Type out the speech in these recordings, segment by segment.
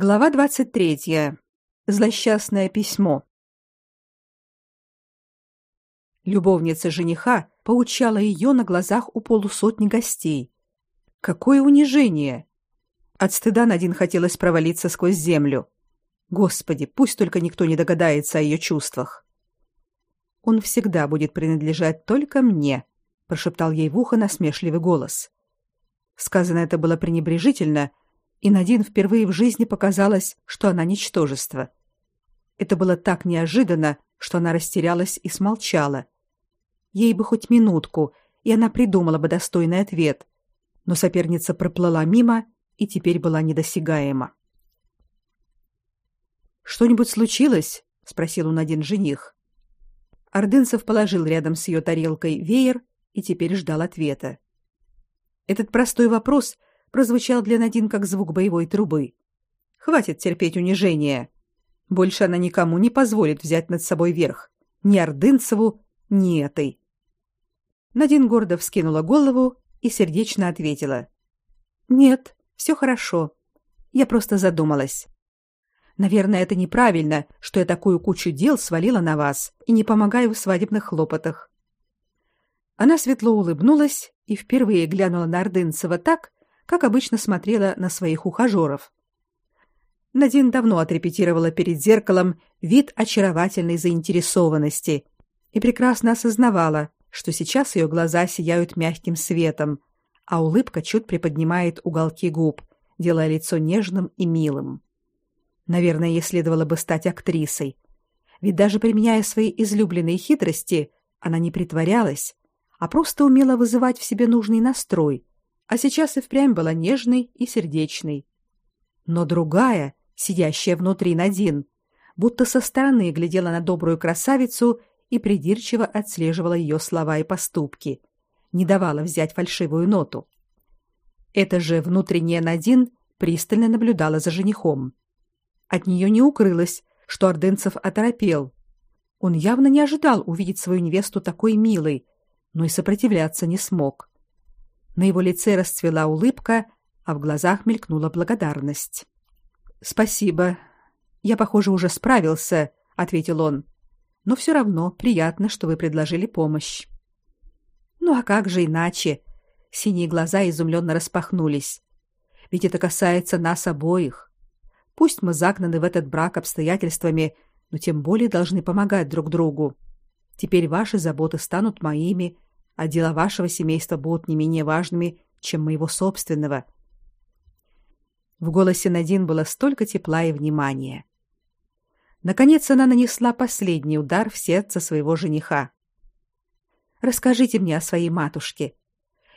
Глава 23. Злосчастное письмо. Любовница жениха поучала ее на глазах у полусотни гостей. Какое унижение! От стыда Надин хотелось провалиться сквозь землю. Господи, пусть только никто не догадается о ее чувствах. Он всегда будет принадлежать только мне, прошептал ей в ухо насмешливый голос. Сказано это было пренебрежительно, и Надин впервые в жизни показалось, что она ничтожество. Это было так неожиданно, что она растерялась и смолчала. Ей бы хоть минутку, и она придумала бы достойный ответ. Но соперница проплыла мимо и теперь была недосягаема. Что-нибудь случилось? спросил он один жених. Ордынцев положил рядом с ее тарелкой веер и теперь ждал ответа. Этот простой вопрос прозвучал для Надин как звук боевой трубы. Хватит терпеть унижение. Больше она никому не позволит взять над собой верх. Ни Ордынцеву, ни этой. Надин гордо вскинула голову и сердечно ответила: "Нет, все хорошо. Я просто задумалась. Наверное, это неправильно, что я такую кучу дел свалила на вас и не помогаю в свадебных хлопотах". Она светло улыбнулась и впервые глянула на Ордынцева так, как обычно смотрела на своих ухажеров. Надин давно отрепетировала перед зеркалом вид очаровательной заинтересованности и прекрасно осознавала, что сейчас ее глаза сияют мягким светом, а улыбка чуть приподнимает уголки губ, делая лицо нежным и милым. Наверное, ей следовало бы стать актрисой. Ведь даже применяя свои излюбленные хитрости, она не притворялась, а просто умела вызывать в себе нужный настрой, а сейчас и впрямь была нежной и сердечной. Но другая, сидящая внутри Надин, будто со стороны глядела на добрую красавицу и придирчиво отслеживала ее слова и поступки, не давала взять фальшивую ноту. Эта же внутренняя Надин пристально наблюдала за женихом. От нее не укрылось, что Ордынцев оторопел. Он явно не ожидал увидеть свою невесту такой милой, но и сопротивляться не смог. На его лице расцвела улыбка, а в глазах мелькнула благодарность. Спасибо. Я, похоже, уже справился, ответил он. Но все равно приятно, что вы предложили помощь. Ну а как же иначе? Синие глаза изумленно распахнулись. Ведь это касается нас обоих. Пусть мы загнаны в этот брак обстоятельствами, но тем более должны помогать друг другу. Теперь ваши заботы станут моими, а дела вашего семейства будут не менее важными, чем моего собственного. В голосе Надин было столько тепла и внимания. Наконец она нанесла последний удар в сердце своего жениха. Расскажите мне о своей матушке.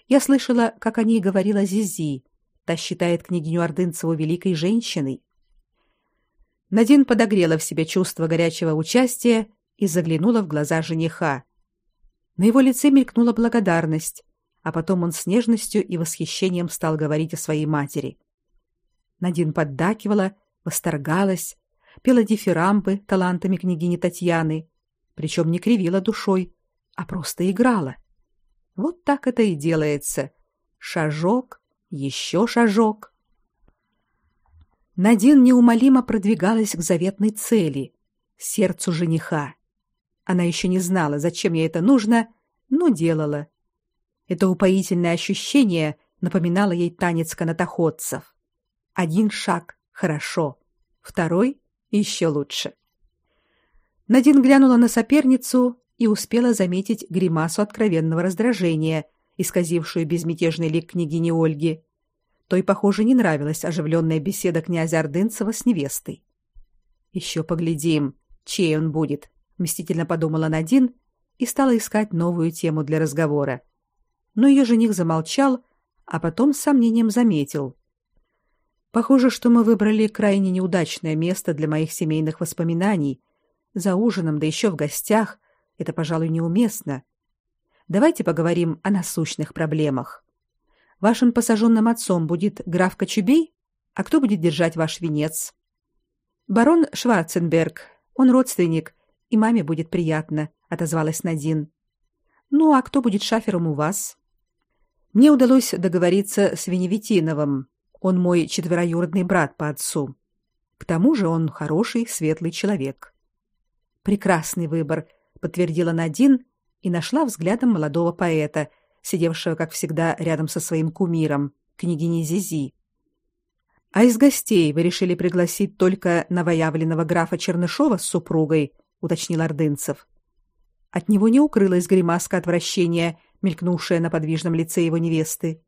Я слышала, как о ней говорила Зизи. Та считает княгиню Ордынцеву великой женщиной. Надин подогрела в себе чувство горячего участия и заглянула в глаза жениха. На его лице мелькнула благодарность, а потом он с нежностью и восхищением стал говорить о своей матери. Надин поддакивала, восторгалась, пела дифирамбы талантами княгини Татьяны, причем не кривила душой, а просто играла. Вот так это и делается. Шажок, еще шажок. Надин неумолимо продвигалась к заветной цели сердцу жениха. Она еще не знала, зачем ей это нужно, но делала. Это упоительное ощущение напоминало ей танец канатоходцев. Один шаг хорошо, второй еще лучше. Надин глянула на соперницу и успела заметить гримасу откровенного раздражения, исказившую безмятежный лик княгини Ольги. Той, похоже, не нравилась оживленная беседа князя Ордынцева с невестой. Еще поглядим, чей он будет, мстительно подумала Надин и стала искать новую тему для разговора. Но ее жених замолчал, а потом с сомнением заметил: Похоже, что мы выбрали крайне неудачное место для моих семейных воспоминаний. За ужином, да еще в гостях, это, пожалуй, неуместно. Давайте поговорим о насущных проблемах. Вашим посаженным отцом будет граф Кочубей, а кто будет держать ваш венец? Барон Шварценберг. Он родственник и маме будет приятно, отозвалась Надин. Ну, а кто будет шафером у вас? Мне удалось договориться с Веневитиновым. Он мой четвероюродный брат по отцу. К тому же он хороший, светлый человек. Прекрасный выбор, подтвердила Надин и нашла взглядом молодого поэта, сидевшего, как всегда, рядом со своим кумиром, княгиней Зизи. А из гостей вы решили пригласить только новоявленного графа Чернышова с супругой, уточнил Ордынцев. От него не укрылась гримаска отвращения, мелькнувшая на подвижном лице его невесты.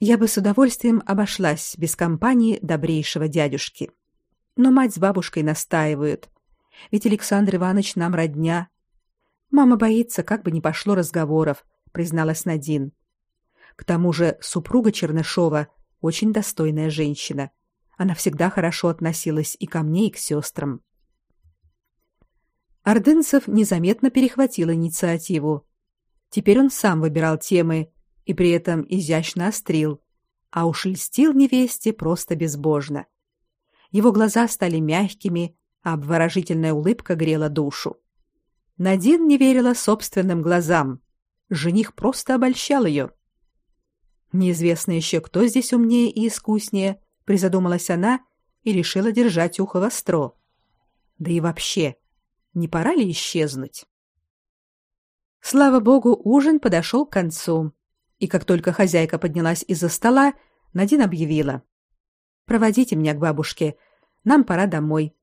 Я бы с удовольствием обошлась без компании добрейшего дядюшки. Но мать с бабушкой настаивают. Ведь Александр Иванович нам родня. Мама боится, как бы не пошло разговоров, призналась Надин. К тому же супруга Чернышова очень достойная женщина. Она всегда хорошо относилась и ко мне, и к сестрам. Ордынцев незаметно перехватил инициативу. Теперь он сам выбирал темы и при этом изящно острил, а уж льстил невесте просто безбожно. Его глаза стали мягкими, а обворожительная улыбка грела душу. Надин не верила собственным глазам. Жених просто обольщал ее. Неизвестно еще, кто здесь умнее и искуснее, призадумалась она и решила держать ухо востро. Да и вообще, не пора ли исчезнуть? Слава богу, ужин подошел к концу. И как только хозяйка поднялась из-за стола, Надин объявила: "Проводите меня к бабушке. Нам пора домой.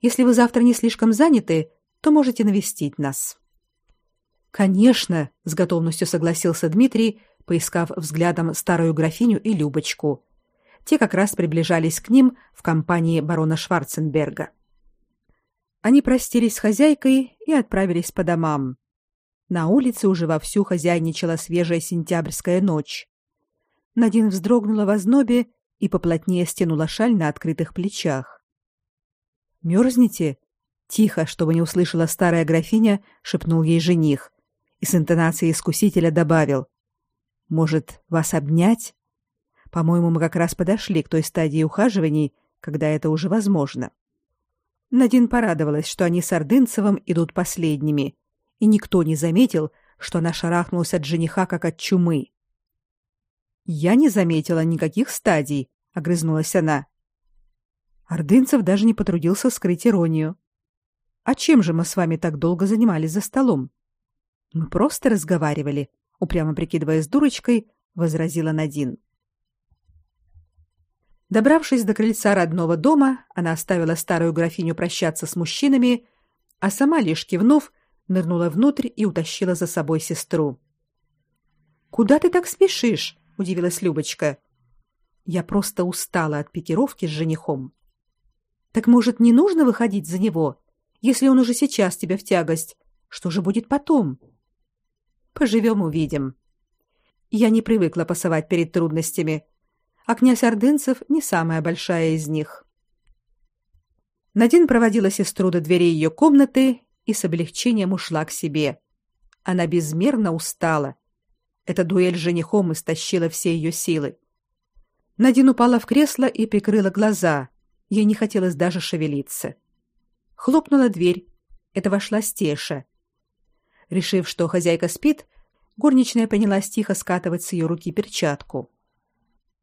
Если вы завтра не слишком заняты, то можете навестить нас". Конечно, с готовностью согласился Дмитрий, поискав взглядом старую графиню и Любочку. Те как раз приближались к ним в компании барона Шварценберга. Они простились с хозяйкой и отправились по домам. На улице уже вовсю хозяйничала свежая сентябрьская ночь. Надин вздрогнула в ознобе и поплотнее стянула шаль на открытых плечах. «Мерзнете?» Тихо, чтобы не услышала старая графиня, шепнул ей жених и с интонацией искусителя добавил. Может, вас обнять? По-моему, мы как раз подошли к той стадии ухаживаний, когда это уже возможно. Надин порадовалась, что они с Ордынцевым идут последними, и никто не заметил, что она шарахнулась от жениха как от чумы. Я не заметила никаких стадий, огрызнулась она. Ордынцев даже не потрудился скрыть иронию. А чем же мы с вами так долго занимались за столом? Мы просто разговаривали, упрямо прикидываясь дурочкой, возразила Надин. Добравшись до крыльца родного дома, она оставила старую графиню прощаться с мужчинами, а сама лишь кивнув, нырнула внутрь и утащила за собой сестру. Куда ты так спешишь? удивилась Любочка. Я просто устала от пикировки с женихом. Так может, не нужно выходить за него, если он уже сейчас тебе в тягость? Что же будет потом? Поживем увидим. Я не привыкла пасовать перед трудностями, а князь Ордынцев не самая большая из них. Надин проводила сестру до двери ее комнаты и с облегчением ушла к себе. Она безмерно устала. Эта дуэль с женихом истощила все ее силы. Надин упала в кресло и прикрыла глаза. Ей не хотелось даже шевелиться. Хлопнула дверь. Это вошла Стеша. Решив, что хозяйка спит, горничная принялась тихо скатывать с ее руки перчатку.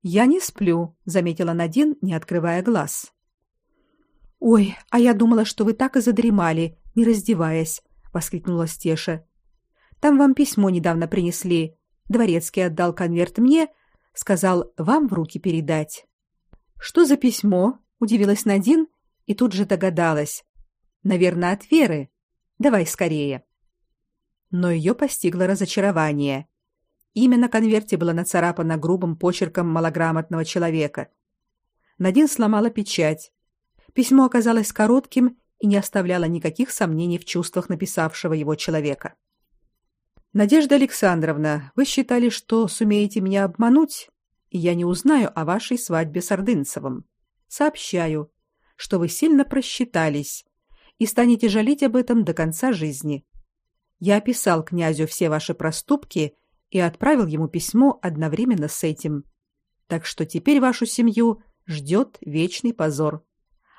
"Я не сплю", заметила Надин, не открывая глаз. "Ой, а я думала, что вы так и задремали, не раздеваясь", воскликнула Стеша. "Там вам письмо недавно принесли. Дворецкий отдал конверт мне, сказал вам в руки передать". "Что за письмо?" удивилась Надин и тут же догадалась. "Наверное, от Веры. Давай скорее" но ее постигло разочарование. Имя на конверте было нацарапано грубым почерком малограмотного человека. Надин сломала печать. Письмо оказалось коротким и не оставляло никаких сомнений в чувствах написавшего его человека. Надежда Александровна, вы считали, что сумеете меня обмануть, и я не узнаю о вашей свадьбе с Ордынцевым. Сообщаю, что вы сильно просчитались и станете жалеть об этом до конца жизни. Я описал князю все ваши проступки и отправил ему письмо одновременно с этим. Так что теперь вашу семью ждет вечный позор.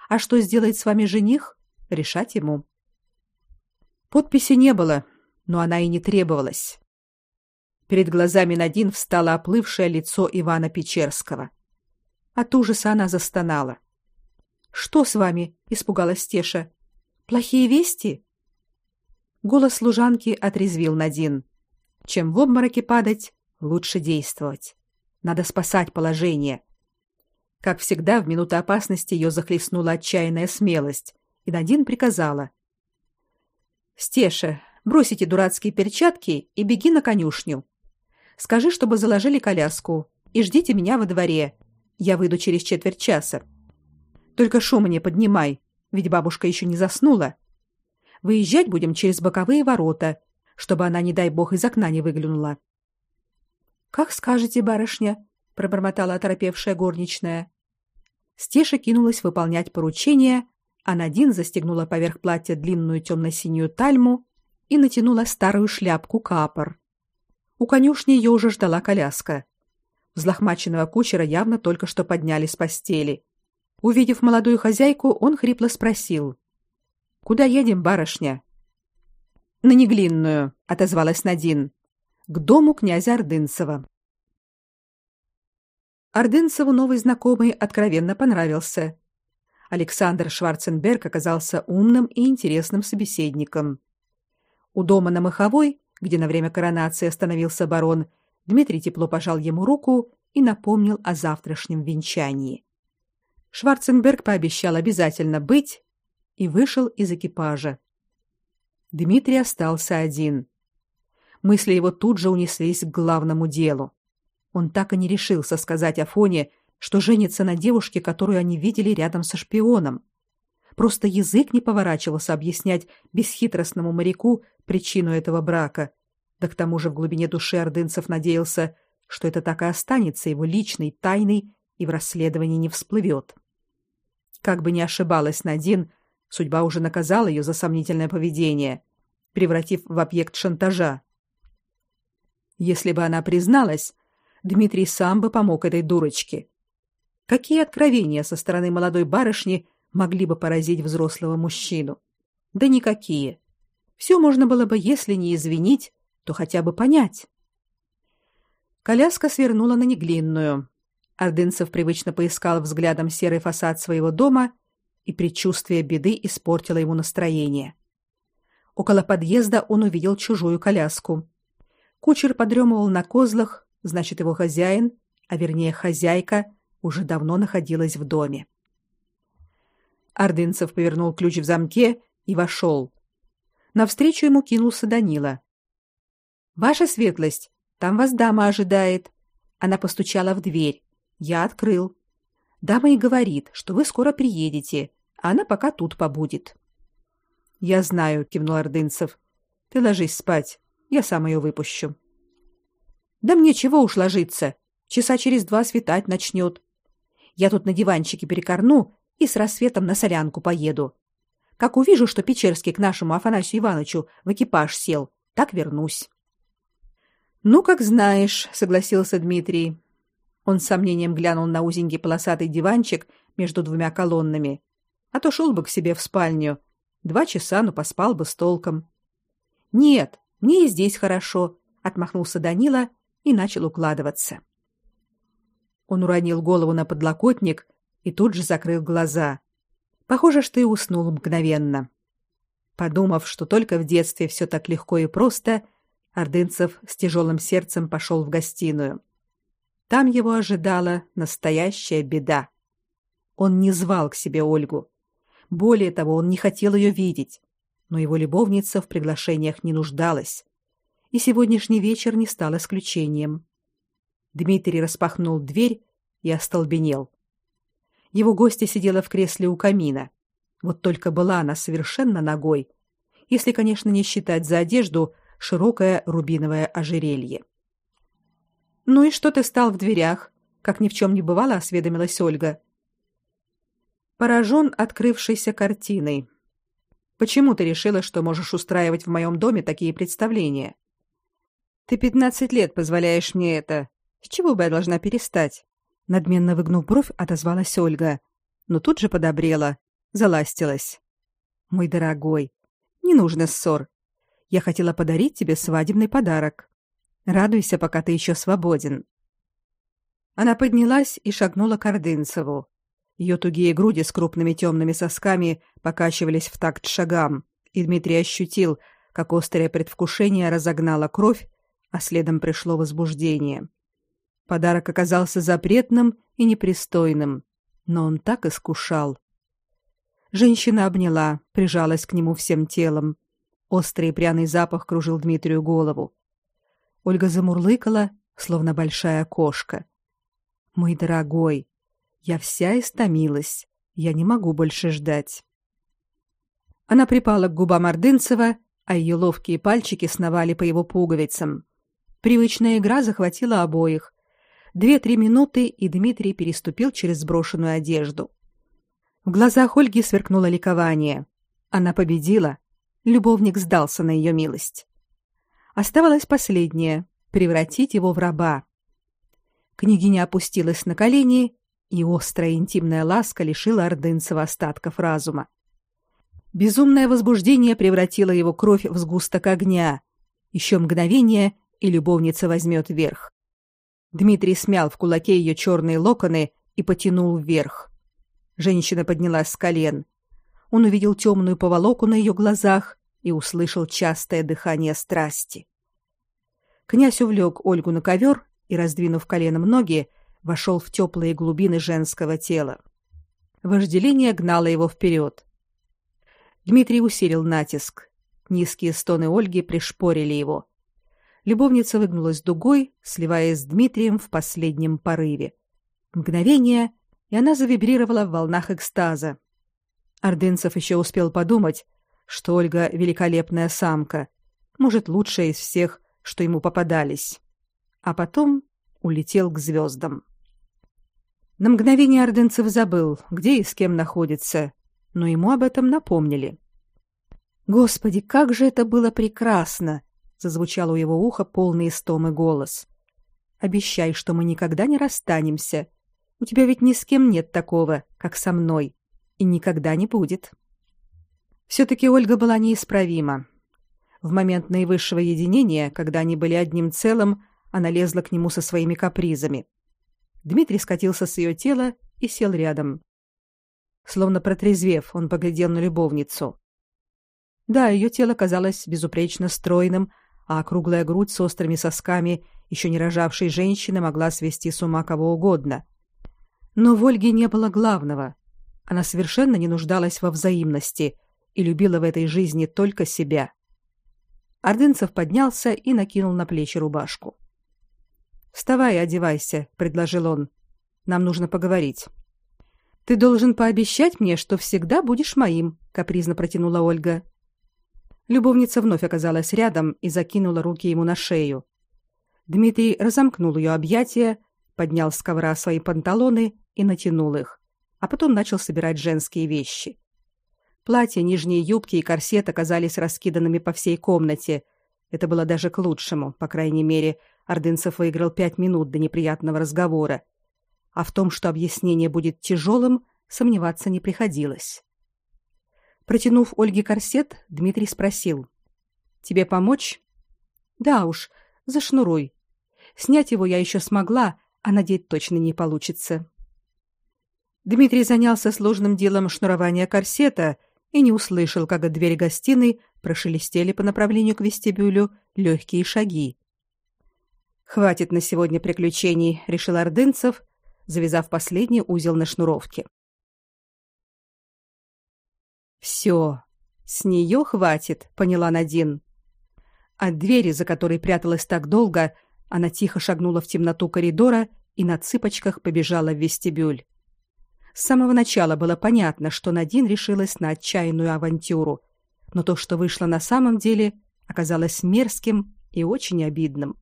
А что сделает с вами жених, решать ему. Подписи не было, но она и не требовалась. Перед глазами Надин встало оплывшее лицо Ивана Печерского. От ужаса она застонала. Что с вами? испугалась Теша. Плохие вести? Голос служанки отрезвил Надин. Чем в обмороке падать, лучше действовать. Надо спасать положение. Как всегда, в минуту опасности ее захлестнула отчаянная смелость, и Надин приказала: "Стеша, бросите дурацкие перчатки и беги на конюшню. Скажи, чтобы заложили коляску, и ждите меня во дворе. Я выйду через четверть часа. Только шума не поднимай, ведь бабушка еще не заснула. Выезжать будем через боковые ворота, чтобы она, не дай бог, из окна не выглянула. Как скажете, барышня, пробормотала оторопевшая горничная. Стеша кинулась выполнять поручение, а Надин застегнула поверх платья длинную темно-синюю тальму и натянула старую шляпку капор. У конюшни ее уже ждала коляска. Взлохмаченного кучера явно только что подняли с постели. Увидев молодую хозяйку, он хрипло спросил: "Куда едем, барышня?" "На Неглинную", отозвалась Надин. "К дому князя Ордынцева". Ордынцеву новый знакомый откровенно понравился. Александр Шварценберг оказался умным и интересным собеседником. У дома на Маховой, где на время коронации остановился барон, Дмитрий тепло пожал ему руку и напомнил о завтрашнем венчании. Шварценберг пообещал обязательно быть и вышел из экипажа. Дмитрий остался один. Мысли его тут же унеслись к главному делу. Он так и не решился сказать Афоне, что женится на девушке, которую они видели рядом со шпионом. Просто язык не поворачивался объяснять бесхитростному моряку причину этого брака. Да к тому же в глубине души ордынцев надеялся, что это так и останется его личной тайной и в расследовании не всплывет. Как бы ни ошибалась Надин, судьба уже наказала ее за сомнительное поведение, превратив в объект шантажа. Если бы она призналась, Дмитрий сам бы помог этой дурочке. Какие откровения со стороны молодой барышни могли бы поразить взрослого мужчину? Да никакие. Все можно было бы, если не извинить, то хотя бы понять. Коляска свернула на Неглинную. Ордынцев привычно поискал взглядом серый фасад своего дома, и предчувствие беды испортило ему настроение. Около подъезда он увидел чужую коляску. Кучер подремывал на козлах, Значит, его хозяин, а вернее хозяйка, уже давно находилась в доме. Ордынцев повернул ключ в замке и вошел. Навстречу ему кинулся Данила. Ваша светлость, там вас дама ожидает. Она постучала в дверь. Я открыл. Дама и говорит, что вы скоро приедете, а она пока тут побудет. Я знаю, кивнул Ордынцев. Ты ложись спать, я сам ее выпущу. Да мне чего уж ложиться? Часа через два светать начнет. Я тут на диванчике перекорну и с рассветом на солянку поеду. Как увижу, что Печерский к нашему Афанасию Ивановичу в экипаж сел, так вернусь. Ну, как знаешь, согласился Дмитрий. Он с сомнением глянул на узенький полосатый диванчик между двумя колоннами. А то шел бы к себе в спальню. Два часа, ну поспал бы с толком. Нет, мне и здесь хорошо, отмахнулся Данила и начал укладываться. Он уронил голову на подлокотник и тут же закрыл глаза. Похоже, что и уснул мгновенно. Подумав, что только в детстве все так легко и просто, Ордынцев с тяжелым сердцем пошел в гостиную. Там его ожидала настоящая беда. Он не звал к себе Ольгу. Более того, он не хотел ее видеть, но его любовница в приглашениях не нуждалась и сегодняшний вечер не стал исключением. Дмитрий распахнул дверь и остолбенел. Его гостья сидела в кресле у камина. Вот только была она совершенно нагой, если, конечно, не считать за одежду широкое рубиновое ожерелье. Ну и что ты стал в дверях? Как ни в чем не бывало, осведомилась Ольга. Поражен открывшейся картиной. Почему ты решила, что можешь устраивать в моем доме такие представления? Ты пятнадцать лет позволяешь мне это. С чего бы я должна перестать? Надменно выгнув бровь, отозвалась Ольга, но тут же подобрела, заластилась. Мой дорогой, не нужно ссор. Я хотела подарить тебе свадебный подарок. Радуйся, пока ты еще свободен. Она поднялась и шагнула к Ордынцеву. Ее тугие груди с крупными темными сосками покачивались в такт шагам, и Дмитрий ощутил, как острое предвкушение разогнало кровь, а следом пришло возбуждение. Подарок оказался запретным и непристойным, но он так искушал. Женщина обняла, прижалась к нему всем телом. Острый пряный запах кружил Дмитрию голову. Ольга замурлыкала, словно большая кошка. Мой дорогой, я вся истомилась. Я не могу больше ждать. Она припала к губам Ордынцева, а ее ловкие пальчики сновали по его пуговицам. Привычная игра захватила обоих. Две-три минуты, и Дмитрий переступил через сброшенную одежду. В глазах Ольги сверкнуло ликование. Она победила. Любовник сдался на ее милость. Оставалось последнее — превратить его в раба. Княгиня опустилась на колени, и острая интимная ласка лишила Ордынцева остатков разума. Безумное возбуждение превратило его кровь в сгусток огня. Еще мгновение, и любовница возьмет верх. Дмитрий смял в кулаке ее черные локоны и потянул вверх. Женщина поднялась с колен. Он увидел темную поволоку на ее глазах и услышал частое дыхание страсти. Князь увлек Ольгу на ковер и, раздвинув коленом ноги, вошел в теплые глубины женского тела. Вожделение гнало его вперед. Дмитрий усилил натиск. Низкие стоны Ольги пришпорили его. Любовница выгнулась дугой, сливаясь с Дмитрием в последнем порыве. Мгновение, и она завибрировала в волнах экстаза. Ордынцев еще успел подумать, что Ольга великолепная самка, может, лучшая из всех, что ему попадались. А потом улетел к звездам. На мгновение Ордынцев забыл, где и с кем находится, но ему об этом напомнили. Господи, как же это было прекрасно, зазвучал у его уха полный истомы голос. Обещай, что мы никогда не расстанемся. У тебя ведь ни с кем нет такого, как со мной, и никогда не будет. все таки Ольга была неисправима. В момент наивысшего единения, когда они были одним целым, она лезла к нему со своими капризами. Дмитрий скатился с ее тела и сел рядом. Словно протрезвев, он поглядел на любовницу. Да, ее тело казалось безупречно стройным, а круглая грудь с острыми сосками еще не рожавшей женщины могла свести с ума кого угодно. Но в Ольге не было главного. Она совершенно не нуждалась во взаимности и любила в этой жизни только себя. Ордынцев поднялся и накинул на плечи рубашку. «Вставай одевайся», — предложил он. «Нам нужно поговорить». «Ты должен пообещать мне, что всегда будешь моим», — капризно протянула Ольга. Любовница вновь оказалась рядом и закинула руки ему на шею. Дмитрий разомкнул ее объятия, поднял с ковра свои панталоны и натянул их, а потом начал собирать женские вещи. Платья, нижние юбки и корсет оказались раскиданными по всей комнате. Это было даже к лучшему, по крайней мере, Ордынцев выиграл пять минут до неприятного разговора. А в том, что объяснение будет тяжелым, сомневаться не приходилось. Протянув Ольге корсет, Дмитрий спросил: "Тебе помочь?" "Да уж, зашнуруй. Снять его я еще смогла, а надеть точно не получится". Дмитрий занялся сложным делом шнурования корсета и не услышал, как от двери гостиной прошелестели по направлению к вестибюлю легкие шаги. Хватит на сегодня приключений, решил Ордынцев, завязав последний узел на шнуровке. Все, с нее хватит, поняла Надин. От двери, за которой пряталась так долго, она тихо шагнула в темноту коридора и на цыпочках побежала в вестибюль. С самого начала было понятно, что Надин решилась на отчаянную авантюру, но то, что вышло на самом деле, оказалось мерзким и очень обидным.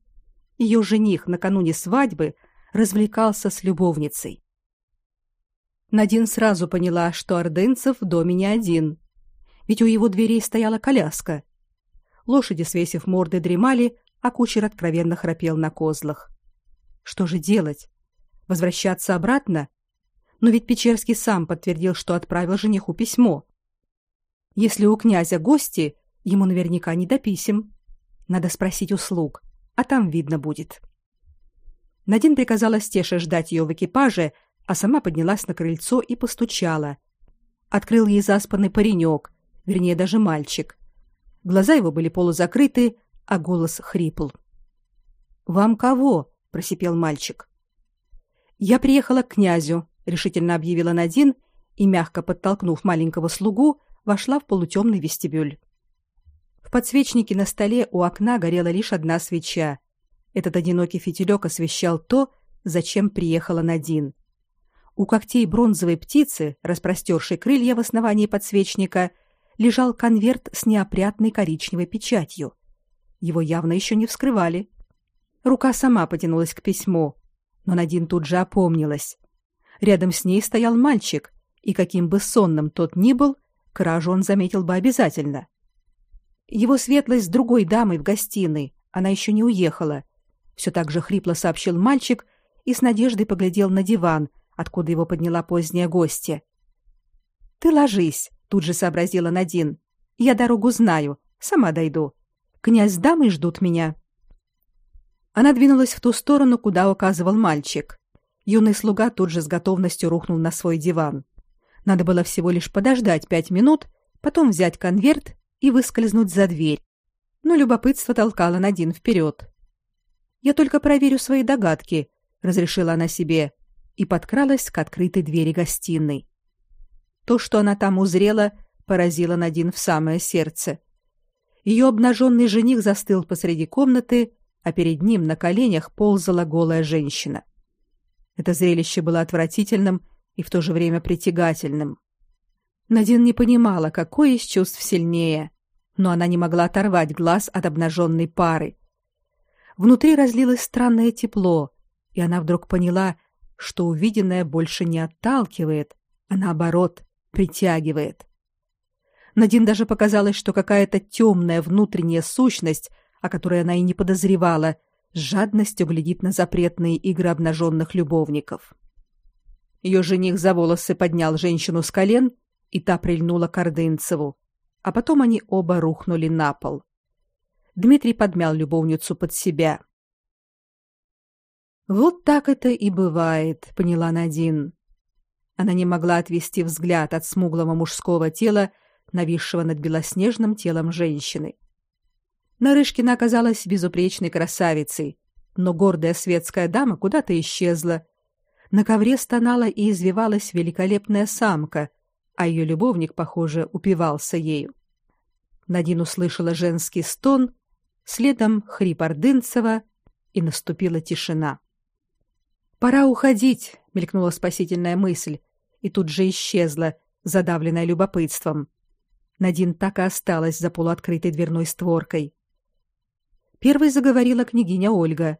Ее жених накануне свадьбы развлекался с любовницей. Надин сразу поняла, что Ордынцев в доме не один. Ведь у его дверей стояла коляска. Лошади, свесив морды, дремали, а кучер откровенно храпел на козлах. Что же делать? Возвращаться обратно? Но ведь Печерский сам подтвердил, что отправил жениху письмо. Если у князя гости, ему наверняка не до писем. Надо спросить услуг, а там видно будет. Надин приказала Стеше ждать ее в экипаже, а сама поднялась на крыльцо и постучала. Открыл ей заспанный паренек, вернее даже мальчик. Глаза его были полузакрыты, а голос хрипл. Вам кого? просипел мальчик. Я приехала к князю, решительно объявила Надин и мягко подтолкнув маленького слугу, вошла в полутемный вестибюль. В подсвечнике на столе у окна горела лишь одна свеча. Этот одинокий фитилек освещал то, зачем приехала Надин. У когтей бронзовой птицы, распростершей крылья в основании подсвечника, лежал конверт с неопрятной коричневой печатью. Его явно еще не вскрывали. Рука сама потянулась к письму, но Надин тут же опомнилась. Рядом с ней стоял мальчик, и каким бы сонным тот ни был, кражу он заметил бы обязательно. Его светлость с другой дамой в гостиной, она еще не уехала. Все так же хрипло сообщил мальчик и с надеждой поглядел на диван, откуда его подняла поздняя гостья. Ты ложись, тут же сообразила Надин. Я дорогу знаю, сама дойду. Князь с дамой ждут меня. Она двинулась в ту сторону, куда указывал мальчик. Юный слуга тут же с готовностью рухнул на свой диван. Надо было всего лишь подождать пять минут, потом взять конверт и выскользнуть за дверь. Но любопытство толкало Надин вперед. Я только проверю свои догадки, разрешила она себе и подкралась к открытой двери гостиной. То, что она там узрела, поразило Надин в самое сердце. Ее обнаженный жених застыл посреди комнаты, а перед ним на коленях ползала голая женщина. Это зрелище было отвратительным и в то же время притягательным. Надин не понимала, какое из чувств сильнее, но она не могла оторвать глаз от обнаженной пары. Внутри разлилось странное тепло, и она вдруг поняла, что увиденное больше не отталкивает, а наоборот, притягивает. Надин даже показалось, что какая-то темная внутренняя сущность, о которой она и не подозревала, с жадностью глядит на запретные игры обнаженных любовников. Ее жених за волосы поднял женщину с колен, и та прильнула к Ордынцеву, а потом они оба рухнули на пол. Дмитрий подмял любовницу под себя. Вот так это и бывает, поняла Надин. Она не могла отвести взгляд от смуглого мужского тела, нависшего над белоснежным телом женщины. Нарышкина оказалась безупречной красавицей, но гордая светская дама куда-то исчезла, на ковре стонала и извивалась великолепная самка, а ее любовник, похоже, упивался ею. Надин услышала женский стон, следом хрип Ордынцева, и наступила тишина. «Пора уходить», — мелькнула спасительная мысль, и тут же исчезла, задавленная любопытством. Надин так и осталась за полуоткрытой дверной створкой. Первой заговорила княгиня Ольга.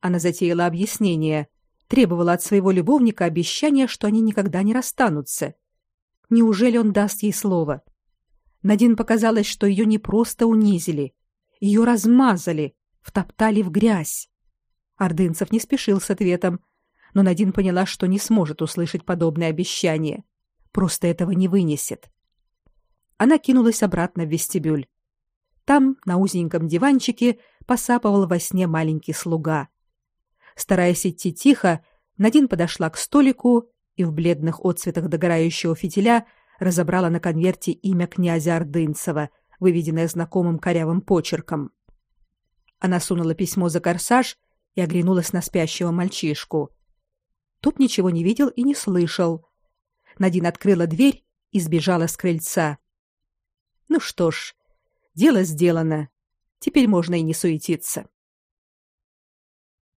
Она затеяла объяснение, требовала от своего любовника обещания, что они никогда не расстанутся. Неужели он даст ей слово? Надин показалось, что ее не просто унизили, ее размазали, втоптали в грязь. Ордынцев не спешил с ответом, но Надин поняла, что не сможет услышать подобное обещание. Просто этого не вынесет. Она кинулась обратно в вестибюль. Там, на узеньком диванчике, посапывал во сне маленький слуга. Стараясь идти тихо, Надин подошла к столику и в бледных отсветах догорающего фитиля разобрала на конверте имя князя Ордынцева, выведенное знакомым корявым почерком. Она сунула письмо за корсаж и оглянулась на спящего мальчишку. Тот ничего не видел и не слышал. Надин открыла дверь и сбежала с крыльца. Ну что ж, дело сделано. Теперь можно и не суетиться.